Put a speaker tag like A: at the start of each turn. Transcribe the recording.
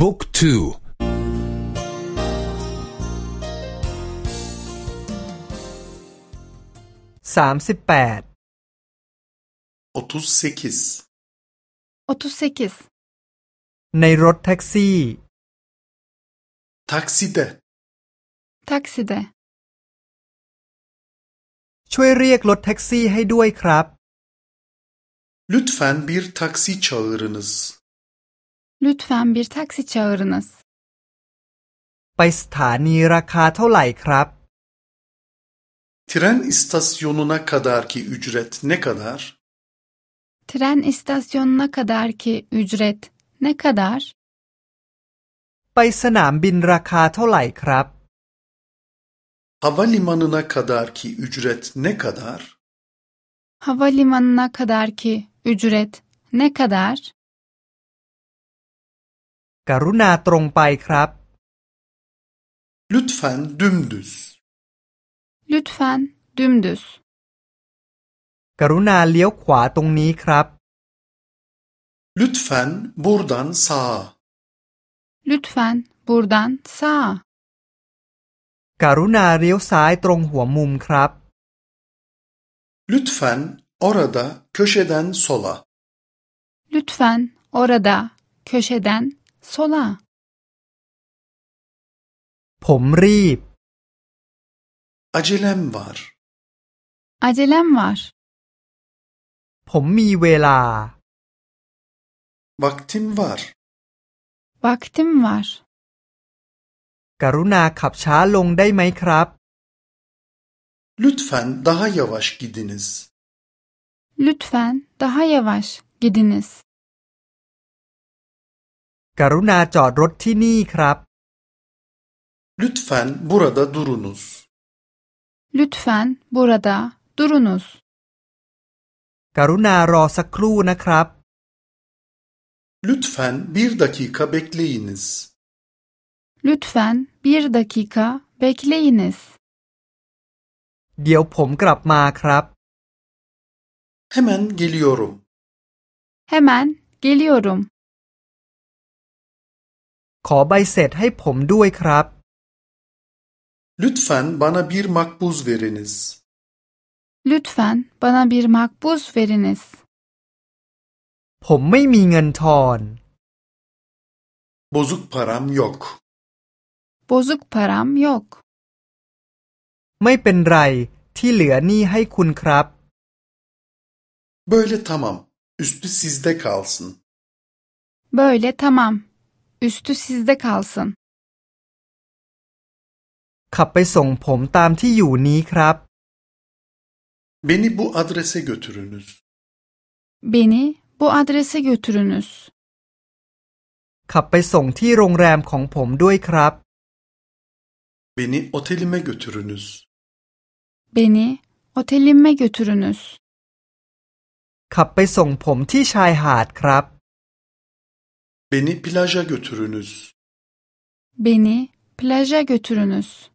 A: บุ๊กทู
B: สามสิบแปด
C: 38
D: 38
B: ในรถแท็กซี่
C: Takside
D: takside
B: ช่วยเรียกรถแท็กซี่ให้ด้วยครับ
C: lütfen bir taksi çağırınız.
D: lütfen bir taksi çağırınız
B: ไปสถานีราคาเท่าไหร่ครับ
C: Tren istasyonuna kadarki ücret ne kadar?
D: tren istasyonuna kadarki ücret ne kadar
B: ไปสนามบินราคาเท่าไหร่ครับ
C: Havalimanına kadarki ücret ne kadar?
D: havalimanına kadarki ücret ne kadar
B: กรุณาตรงไปครับ
C: Lütfen dümdüz.
D: lütfen dümdüz
B: กรุณาเลี้ยวขวาตรงนี้ครับ
C: Lütfen buradan sağa.
D: lütfen buradan sağa
B: กรุณาเลี้ยวซ้ายตรงหัวมุมครับ
C: Lütfen orada köşeden sola.
D: lütfen orada köşeden sola
B: ผมรีบ
C: Acelem var.
D: acelem var
B: ผมมีเวลา
C: Vaktim var.
D: vaktim var
B: กรุณาขับช้าลงได้ไหมครับ
C: Lütfen daha yavaş gidiniz.
D: lütfen daha yavaş gidiniz
B: กรุณาจอดรถที่นี่ครับ
C: Lütfen burada durunuz.
D: lütfen burada durunuz
B: กรุณารอสักครู่นะครับ
C: Lütfen bir dakika bekleyiniz.
D: lütfen bir dakika bekleyiniz
B: เดี๋ยวผมกลับมาครับ
C: Hemen geliyorum.
D: hemen geliyorum
B: ขอใบเสร็จให้ผมด้วยครับ
C: Lütfen bana bir makbuz veriniz.
D: lütfen bana bir makbuz veriniz
B: ผมไม่มีเงินทอน
C: Bozuk param yok.
D: bozuk param yok
B: ไม่เป็นไรที่เหลือหนี้ให้คุณครับ
C: Böyle tamam. Üstü sizde kalsın.
D: böyle tamam Üstü sizde kalsın
B: ขับไปส่งผมตามที่อยู่นี้ครับ
C: Beni bu adrese götürünüz.
D: beni bu adrese götürünüz
B: ขับไปส่งที่โรงแรมของผมด้วยครับ
C: Beni otelime götürünüz.
D: beni otelime götürünüz
B: ขับไปส่งผมที่ชายหาดครับ
C: Beni plaja götürünüz.
D: beni plaja götürünüz